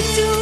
to